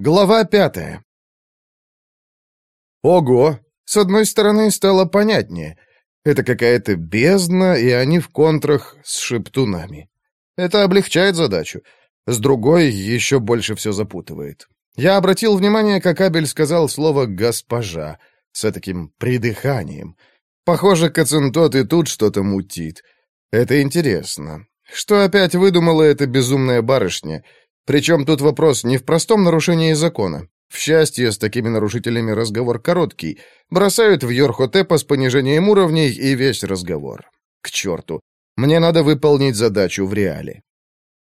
Глава пятая. Ого! С одной стороны, стало понятнее. Это какая-то бездна, и они в контрах с шептунами. Это облегчает задачу. С другой, еще больше все запутывает. Я обратил внимание, как Абель сказал слово «госпожа» с таким придыханием. Похоже, Кацинтот и тут что-то мутит. Это интересно. Что опять выдумала эта безумная барышня? Причем тут вопрос не в простом нарушении закона. В счастье, с такими нарушителями разговор короткий. Бросают в Йорхотепа с понижением уровней и весь разговор. К черту. Мне надо выполнить задачу в реале.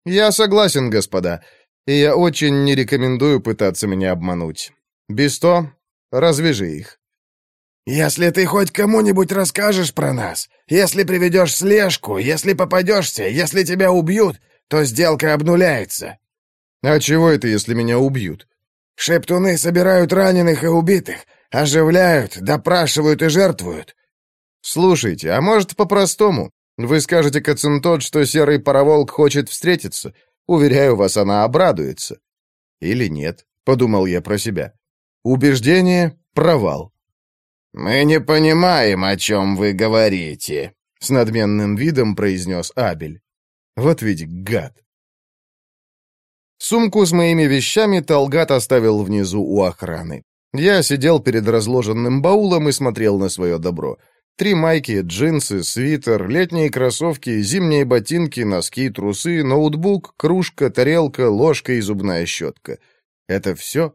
Я согласен, господа. И я очень не рекомендую пытаться меня обмануть. Бесто, развяжи их. «Если ты хоть кому-нибудь расскажешь про нас, если приведешь слежку, если попадешься, если тебя убьют, то сделка обнуляется. «А чего это, если меня убьют?» «Шептуны собирают раненых и убитых, оживляют, допрашивают и жертвуют». «Слушайте, а может, по-простому? Вы скажете Кацинтот, что серый пароволк хочет встретиться? Уверяю вас, она обрадуется». «Или нет?» — подумал я про себя. «Убеждение — провал». «Мы не понимаем, о чем вы говорите», — с надменным видом произнес Абель. «Вот ведь гад». Сумку с моими вещами Талгат оставил внизу у охраны. Я сидел перед разложенным баулом и смотрел на свое добро. Три майки, джинсы, свитер, летние кроссовки, зимние ботинки, носки, трусы, ноутбук, кружка, тарелка, ложка и зубная щетка. Это все?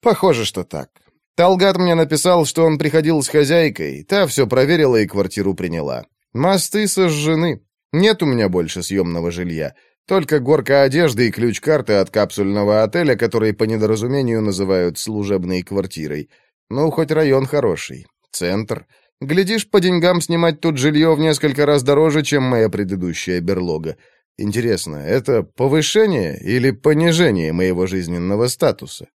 Похоже, что так. Талгат мне написал, что он приходил с хозяйкой, та все проверила и квартиру приняла. Мосты сожжены. Нет у меня больше съемного жилья. Только горка одежды и ключ-карты от капсульного отеля, который по недоразумению называют служебной квартирой. Ну, хоть район хороший. Центр. Глядишь, по деньгам снимать тут жилье в несколько раз дороже, чем моя предыдущая берлога. Интересно, это повышение или понижение моего жизненного статуса?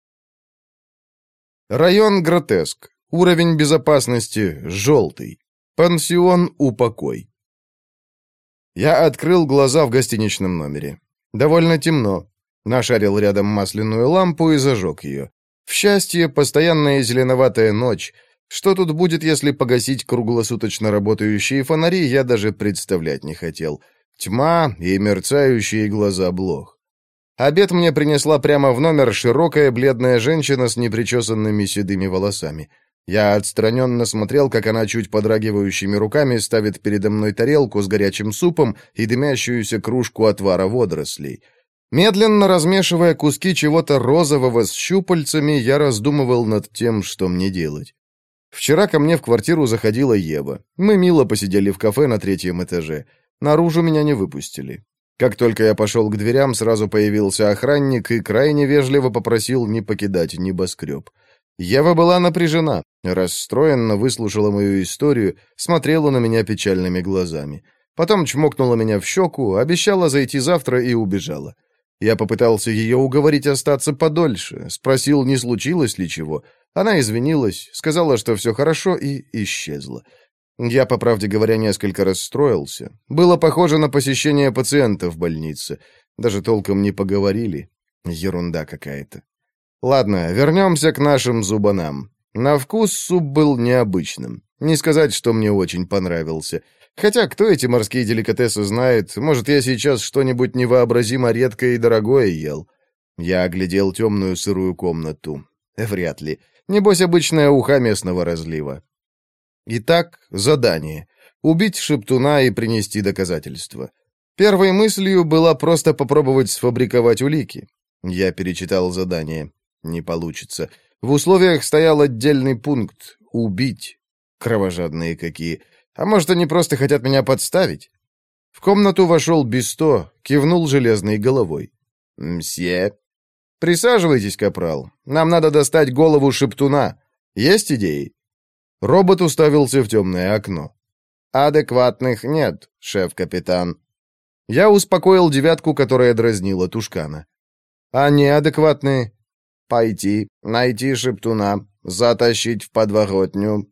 Район Гротеск. Уровень безопасности желтый. Пансион Упокой. Я открыл глаза в гостиничном номере. Довольно темно. Нашарил рядом масляную лампу и зажег ее. В счастье, постоянная зеленоватая ночь. Что тут будет, если погасить круглосуточно работающие фонари, я даже представлять не хотел. Тьма и мерцающие глаза блох. Обед мне принесла прямо в номер широкая бледная женщина с непричесанными седыми волосами. Я отстраненно смотрел, как она чуть подрагивающими руками ставит передо мной тарелку с горячим супом и дымящуюся кружку отвара водорослей. Медленно размешивая куски чего-то розового с щупальцами, я раздумывал над тем, что мне делать. Вчера ко мне в квартиру заходила Ева. Мы мило посидели в кафе на третьем этаже. Наружу меня не выпустили. Как только я пошел к дверям, сразу появился охранник и крайне вежливо попросил не покидать небоскреб. Ева была напряжена, расстроенно выслушала мою историю, смотрела на меня печальными глазами. Потом чмокнула меня в щеку, обещала зайти завтра и убежала. Я попытался ее уговорить остаться подольше, спросил, не случилось ли чего. Она извинилась, сказала, что все хорошо, и исчезла. Я, по правде говоря, несколько расстроился. Было похоже на посещение пациента в больнице. Даже толком не поговорили. Ерунда какая-то. Ладно, вернемся к нашим зубанам. На вкус суп был необычным. Не сказать, что мне очень понравился. Хотя кто эти морские деликатесы знает, может, я сейчас что-нибудь невообразимо редкое и дорогое ел. Я оглядел темную сырую комнату. Вряд ли. Небось, обычная уха местного разлива. Итак, задание. Убить шептуна и принести доказательства. Первой мыслью была просто попробовать сфабриковать улики. Я перечитал задание. Не получится. В условиях стоял отдельный пункт — убить. Кровожадные какие. А может, они просто хотят меня подставить? В комнату вошел Бесто, кивнул железной головой. «Мсье?» «Присаживайтесь, капрал. Нам надо достать голову шептуна. Есть идеи?» Робот уставился в темное окно. «Адекватных нет, шеф-капитан». Я успокоил девятку, которая дразнила Тушкана. «А неадекватные?» Пойти, найти шептуна, затащить в подворотню.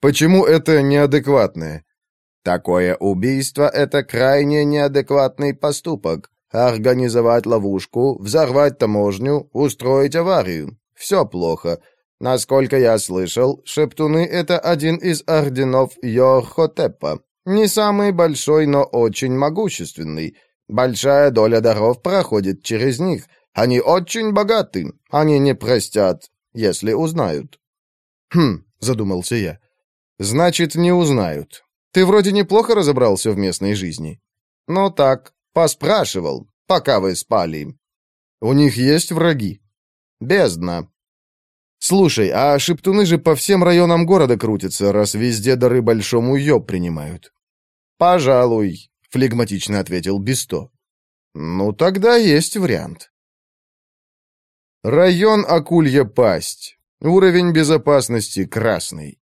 Почему это неадекватное? Такое убийство — это крайне неадекватный поступок. организовать ловушку, взорвать таможню, устроить аварию. Все плохо. Насколько я слышал, шептуны — это один из орденов Йорхотепа. Не самый большой, но очень могущественный. Большая доля даров проходит через них. Они очень богаты. Они не простят, если узнают. «Хм», — задумался я. «Значит, не узнают. Ты вроде неплохо разобрался в местной жизни». «Ну так, поспрашивал, пока вы спали». «У них есть враги?» «Бездна. «Слушай, а шептуны же по всем районам города крутятся, раз везде дары большому ёб принимают». «Пожалуй», — флегматично ответил Бесто. «Ну, тогда есть вариант». Район Акулья Пасть. Уровень безопасности красный.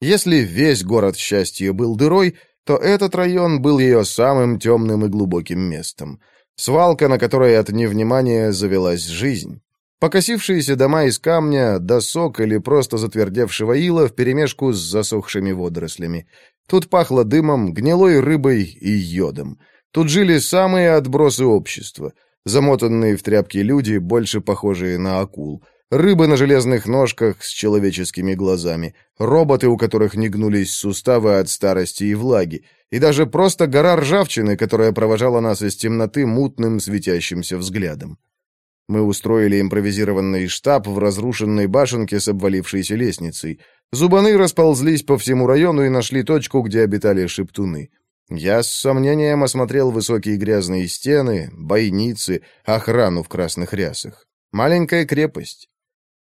Если весь город счастья был дырой, то этот район был ее самым темным и глубоким местом. Свалка, на которой от невнимания завелась жизнь. Покосившиеся дома из камня, досок или просто затвердевшего ила вперемешку с засохшими водорослями. Тут пахло дымом, гнилой рыбой и йодом. Тут жили самые отбросы общества. Замотанные в тряпки люди, больше похожие на акул. Рыбы на железных ножках с человеческими глазами. Роботы, у которых не гнулись суставы от старости и влаги. И даже просто гора ржавчины, которая провожала нас из темноты мутным светящимся взглядом. Мы устроили импровизированный штаб в разрушенной башенке с обвалившейся лестницей. Зубаны расползлись по всему району и нашли точку, где обитали шептуны. Я с сомнением осмотрел высокие грязные стены, бойницы, охрану в красных рясах. Маленькая крепость.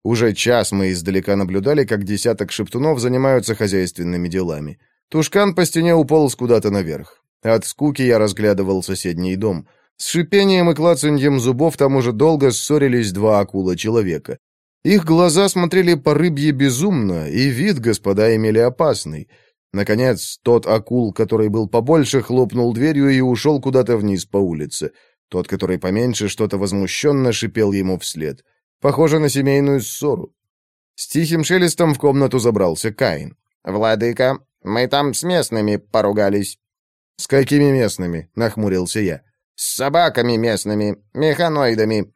Уже час мы издалека наблюдали, как десяток шептунов занимаются хозяйственными делами. Тушкан по стене уполз куда-то наверх. От скуки я разглядывал соседний дом — с шипением и клацаньем зубов там уже долго ссорились два акула-человека. Их глаза смотрели по рыбье безумно, и вид господа имели опасный. Наконец, тот акул, который был побольше, хлопнул дверью и ушел куда-то вниз по улице. Тот, который поменьше, что-то возмущенно шипел ему вслед. Похоже на семейную ссору. С тихим шелестом в комнату забрался Каин. «Владыка, мы там с местными поругались». «С какими местными?» — нахмурился я. С собаками местными, механоидами».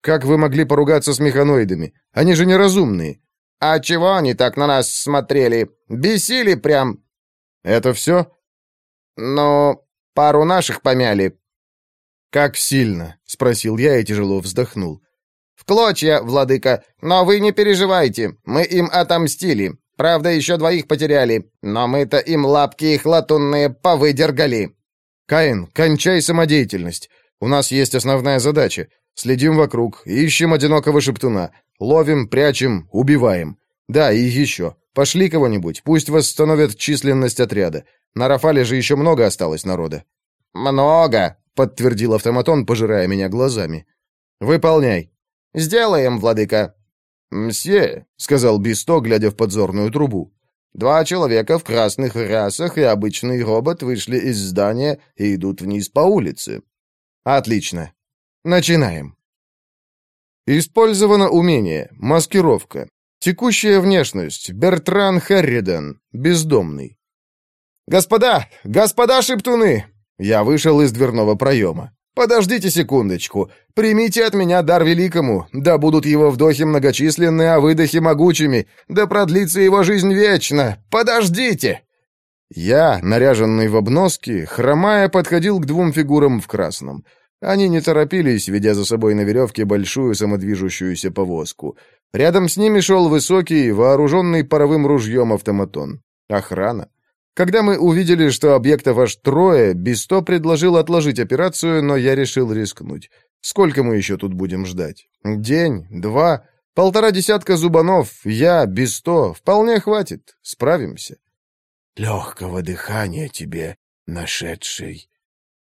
«Как вы могли поругаться с механоидами? Они же неразумные». «А чего они так на нас смотрели? Бесили прям». «Это все?» «Ну, пару наших помяли». «Как сильно?» — спросил я и тяжело вздохнул. «В клочья, владыка, но вы не переживайте, мы им отомстили. Правда, еще двоих потеряли, но мы-то им лапки их латунные повыдергали». «Каин, кончай самодеятельность. У нас есть основная задача. Следим вокруг, ищем одинокого шептуна. Ловим, прячем, убиваем. Да, и еще. Пошли кого-нибудь, пусть восстановят численность отряда. На Рафале же еще много осталось народа». «Много», — подтвердил автоматон, пожирая меня глазами. «Выполняй». «Сделаем, владыка». «Мсье», — сказал Бисто, глядя в подзорную трубу. Два человека в красных рясах и обычный робот вышли из здания и идут вниз по улице. Отлично. Начинаем. Использовано умение. Маскировка. Текущая внешность. Бертран Харридан. Бездомный. «Господа! Господа шептуны!» Я вышел из дверного проема. «Подождите секундочку. Примите от меня дар великому. Да будут его вдохи многочисленны, а выдохи могучими. Да продлится его жизнь вечно. Подождите!» Я, наряженный в обноски, хромая, подходил к двум фигурам в красном. Они не торопились, ведя за собой на веревке большую самодвижущуюся повозку. Рядом с ними шел высокий, вооруженный паровым ружьем автоматон. Охрана. Когда мы увидели, что объектов аж трое, Бисто предложил отложить операцию, но я решил рискнуть. Сколько мы еще тут будем ждать? День? Два? Полтора десятка зубанов? Я, Бисто? Вполне хватит. Справимся. Легкого дыхания тебе, нашедший.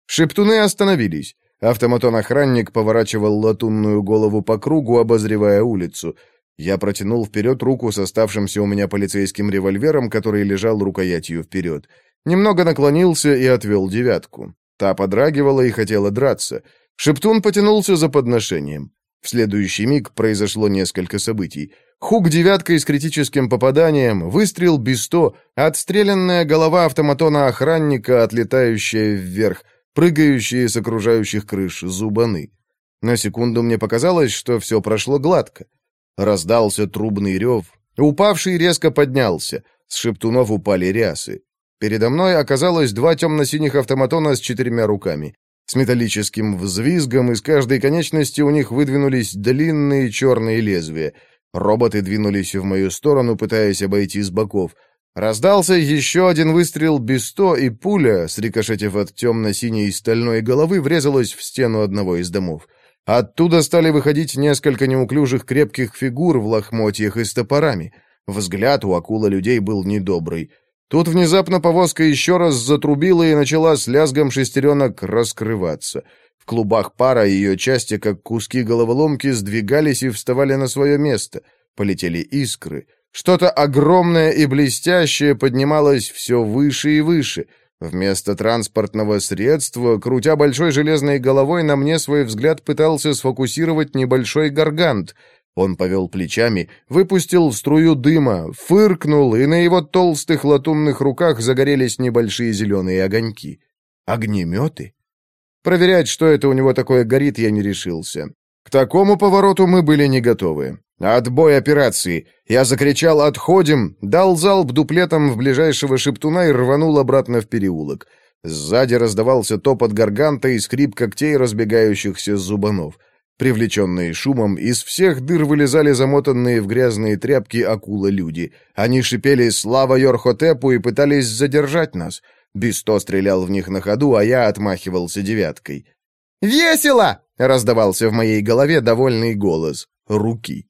Шептуны остановились. Автоматон-охранник поворачивал латунную голову по кругу, обозревая улицу. Я протянул вперед руку с оставшимся у меня полицейским револьвером, который лежал рукоятью вперед. Немного наклонился и отвел девятку. Та подрагивала и хотела драться. Шептун потянулся за подношением. В следующий миг произошло несколько событий. Хук девяткой с критическим попаданием, выстрел без сто, отстрелянная голова автоматона охранника, отлетающая вверх, прыгающие с окружающих крыш зубаны. На секунду мне показалось, что все прошло гладко. Раздался трубный рев. Упавший резко поднялся. С шептунов упали рясы. Передо мной оказалось два темно-синих автоматона с четырьмя руками. С металлическим взвизгом из каждой конечности у них выдвинулись длинные черные лезвия. Роботы двинулись в мою сторону, пытаясь обойти с боков. Раздался еще один выстрел Бесто, и пуля, срикошетив от темно-синей стальной головы, врезалась в стену одного из домов. Оттуда стали выходить несколько неуклюжих крепких фигур в лохмотьях и с топорами. Взгляд у акула людей был недобрый. Тут внезапно повозка еще раз затрубила и начала с лязгом шестеренок раскрываться. В клубах пара ее части, как куски головоломки, сдвигались и вставали на свое место. Полетели искры. Что-то огромное и блестящее поднималось все выше и выше — Вместо транспортного средства, крутя большой железной головой, на мне свой взгляд пытался сфокусировать небольшой гаргант. Он повел плечами, выпустил струю дыма, фыркнул, и на его толстых латунных руках загорелись небольшие зеленые огоньки. Огнеметы? Проверять, что это у него такое горит, я не решился. Такому повороту мы были не готовы. «Отбой операции!» Я закричал «Отходим!», дал залп дуплетом в ближайшего шептуна и рванул обратно в переулок. Сзади раздавался топот гарганта и скрип когтей разбегающихся зубанов. Привлеченные шумом, из всех дыр вылезали замотанные в грязные тряпки акула-люди. Они шипели «Слава Йорхотепу!» и пытались задержать нас. Бесто стрелял в них на ходу, а я отмахивался девяткой. «Весело!» — раздавался в моей голове довольный голос. Руки.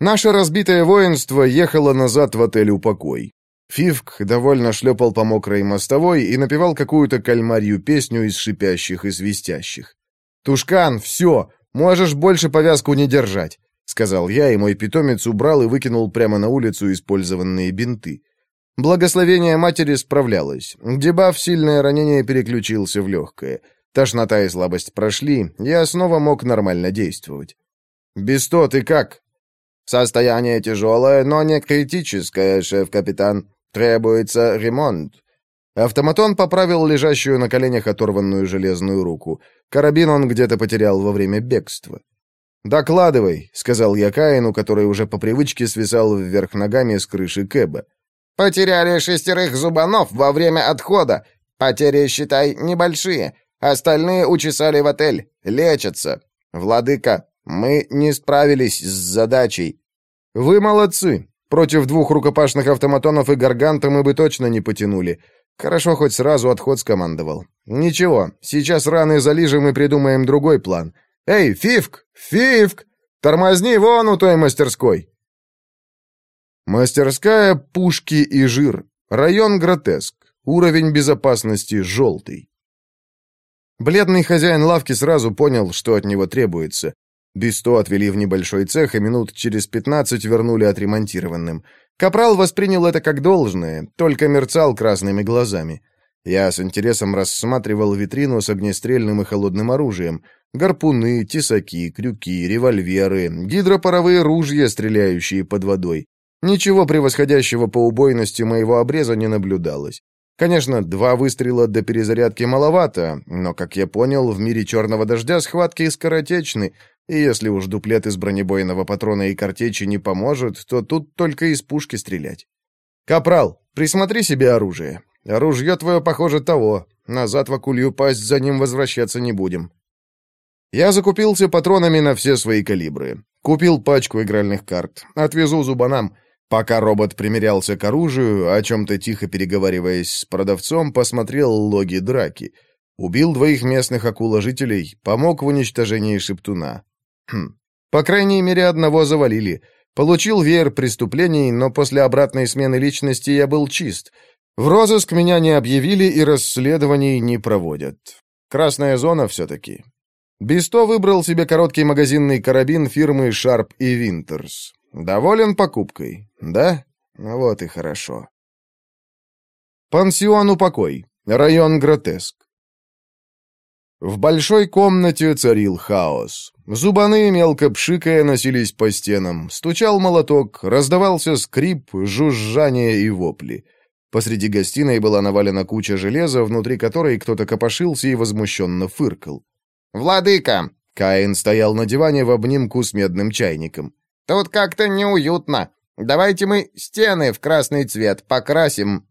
Наше разбитое воинство ехало назад в отель «Упокой». Фивк довольно шлепал по мокрой мостовой и напевал какую-то кальмарью песню из шипящих и свистящих. «Тушкан, все, можешь больше повязку не держать», — сказал я, и мой питомец убрал и выкинул прямо на улицу использованные бинты. Благословение матери справлялось. Дебаф «Сильное ранение» переключился в легкое. Тошнота и слабость прошли, я снова мог нормально действовать. «Бесто, ты как?» Состояние тяжелое, но не критическое, шеф-капитан. Требуется ремонт». Автоматон поправил лежащую на коленях оторванную железную руку. Карабин он где-то потерял во время бегства. «Докладывай», — сказал я Каину, который уже по привычке свисал вверх ногами с крыши Кэба. «Потеряли шестерых зубанов во время отхода. Потери, считай, небольшие. Остальные учесали в отель. Лечатся. Владыка, мы не справились с задачей. Вы молодцы. Против двух рукопашных автоматонов и гарганта мы бы точно не потянули. Хорошо, хоть сразу отход скомандовал. Ничего, сейчас раны залижем и придумаем другой план. Эй, Фивк! Фивк! Тормозни вон у той мастерской. Мастерская «Пушки и жир». Район «Гротеск». Уровень безопасности «Желтый». Бледный хозяин лавки сразу понял, что от него требуется. Бесто отвели в небольшой цех и минут через пятнадцать вернули отремонтированным. Капрал воспринял это как должное, только мерцал красными глазами. Я с интересом рассматривал витрину с огнестрельным и холодным оружием. Гарпуны, тесаки, крюки, револьверы, гидропаровые ружья, стреляющие под водой. Ничего превосходящего по убойности моего обреза не наблюдалось. Конечно, два выстрела до перезарядки маловато, но, как я понял, в мире черного дождя схватки скоротечны, и если уж дуплет из бронебойного патрона и картечи не поможет, то тут только из пушки стрелять. «Капрал, присмотри себе оружие. Оружие твое, похоже, того. Назад в акулью пасть за ним возвращаться не будем». Я закупился патронами на все свои калибры. Купил пачку игральных карт. Отвезу зубанам. Пока робот примерялся к оружию, о чем-то тихо переговариваясь с продавцом, посмотрел логи драки. Убил двоих местных акуложителей, помог в уничтожении шептуна. Хм. По крайней мере, одного завалили. Получил веер преступлений, но после обратной смены личности я был чист. В розыск меня не объявили и расследований не проводят. Красная зона все-таки. Бесто выбрал себе короткий магазинный карабин фирмы Sharp и Winters. Доволен покупкой, да? Вот и хорошо. Пансион «Упокой», район Гротеск. В большой комнате царил хаос. Зубаны, мелко пшикая, носились по стенам. Стучал молоток, раздавался скрип, жужжание и вопли. Посреди гостиной была навалена куча железа, внутри которой кто-то копошился и возмущенно фыркал. «Владыка!» — Каин стоял на диване в обнимку с медным чайником. «Тут как-то неуютно. Давайте мы стены в красный цвет покрасим».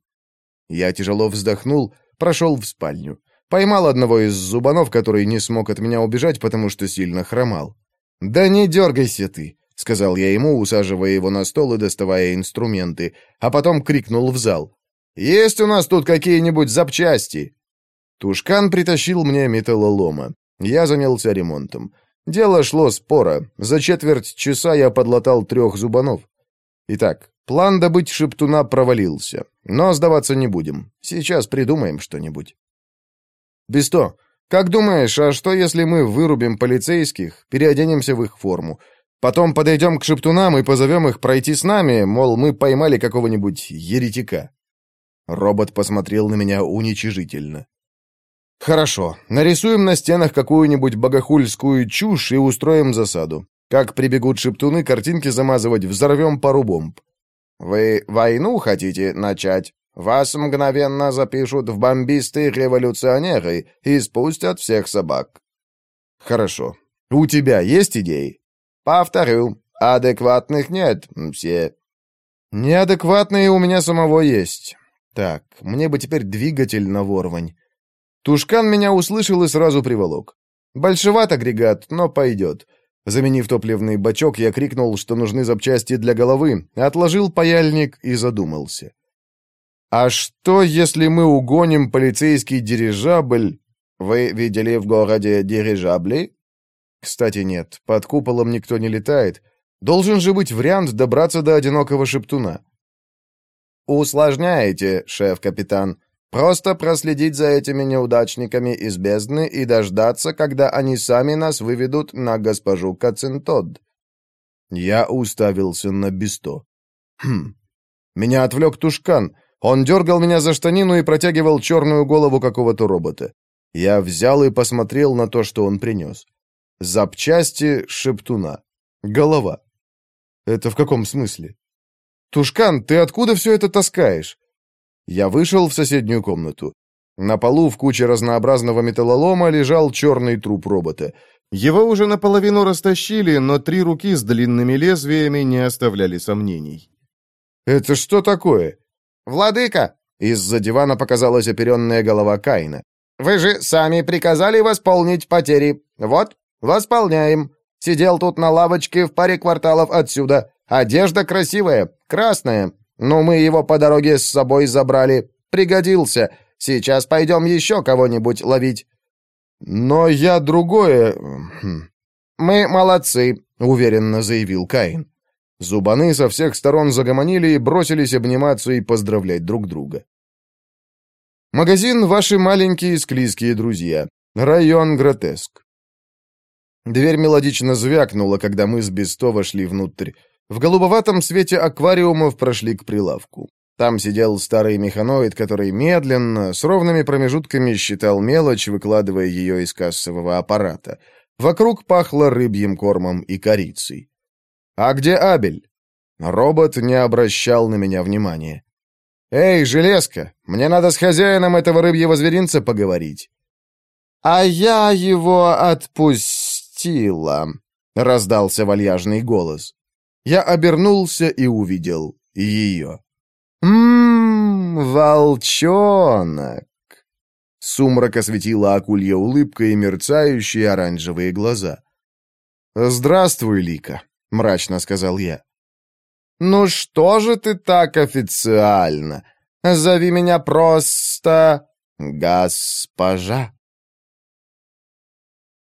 Я тяжело вздохнул, прошел в спальню. Поймал одного из зубанов, который не смог от меня убежать, потому что сильно хромал. «Да не дергайся ты!» — сказал я ему, усаживая его на стол и доставая инструменты, а потом крикнул в зал. «Есть у нас тут какие-нибудь запчасти?» Тушкан притащил мне металлолома. Я занялся ремонтом. Дело шло споро. За четверть часа я подлатал трех зубанов. Итак, план добыть шептуна провалился. Но сдаваться не будем. Сейчас придумаем что-нибудь. Бесто, как думаешь, а что если мы вырубим полицейских, переоденемся в их форму, потом подойдем к шептунам и позовем их пройти с нами, мол, мы поймали какого-нибудь еретика?» Робот посмотрел на меня уничижительно. «Хорошо, нарисуем на стенах какую-нибудь богохульскую чушь и устроим засаду. Как прибегут шептуны, картинки замазывать, взорвем пару бомб». «Вы войну хотите начать? Вас мгновенно запишут в бомбисты революционеры и спустят всех собак». «Хорошо. У тебя есть идеи?» «Повторю, адекватных нет, все». «Неадекватные у меня самого есть. Так, мне бы теперь двигатель на ворвань. Тушкан меня услышал и сразу приволок. Большеват агрегат, но пойдет. Заменив топливный бачок, я крикнул, что нужны запчасти для головы, отложил паяльник и задумался. «А что, если мы угоним полицейский дирижабль?» «Вы видели в городе дирижабли?» «Кстати, нет. Под куполом никто не летает. Должен же быть вариант добраться до одинокого шептуна». «Усложняете, шеф-капитан. Просто проследить за этими неудачниками из бездны и дождаться, когда они сами нас выведут на госпожу Кацинтод». Я уставился на Бесто. «Хм. Меня отвлек Тушкан. Он дергал меня за штанину и протягивал черную голову какого-то робота. Я взял и посмотрел на то, что он принес. Запчасти шептуна. Голова. Это в каком смысле? «Тушкан, ты откуда все это таскаешь?» Я вышел в соседнюю комнату. На полу в куче разнообразного металлолома лежал черный труп робота. Его уже наполовину растащили, но три руки с длинными лезвиями не оставляли сомнений. «Это что такое?» «Владыка!» Из-за дивана показалась оперенная голова Каина. «Вы же сами приказали восполнить потери. Вот, восполняем. Сидел тут на лавочке в паре кварталов отсюда. Одежда красивая, красная. Но мы его по дороге с собой забрали. Пригодился. Сейчас пойдем еще кого-нибудь ловить». «Но я другое...» хм. «Мы молодцы», — уверенно заявил Каин. Зубаны со всех сторон загомонили и бросились обниматься и поздравлять друг друга. Магазин «Ваши маленькие склизкие друзья». Район Гротеск. Дверь мелодично звякнула, когда мы с Бесто вошли внутрь. В голубоватом свете аквариумов прошли к прилавку. Там сидел старый механоид, который медленно, с ровными промежутками считал мелочь, выкладывая ее из кассового аппарата. Вокруг пахло рыбьим кормом и корицей. «А где Абель?» Робот не обращал на меня внимания. «Эй, железка, мне надо с хозяином этого рыбьего зверинца поговорить». «А я его отпустила», — раздался вальяжный голос. Я обернулся и увидел ее. «Ммм, волчонок!» Сумрак осветила акулья улыбка и мерцающие оранжевые глаза. «Здравствуй, Лика», — мрачно сказал я. «Ну что же ты так официально? Зови меня просто... госпожа».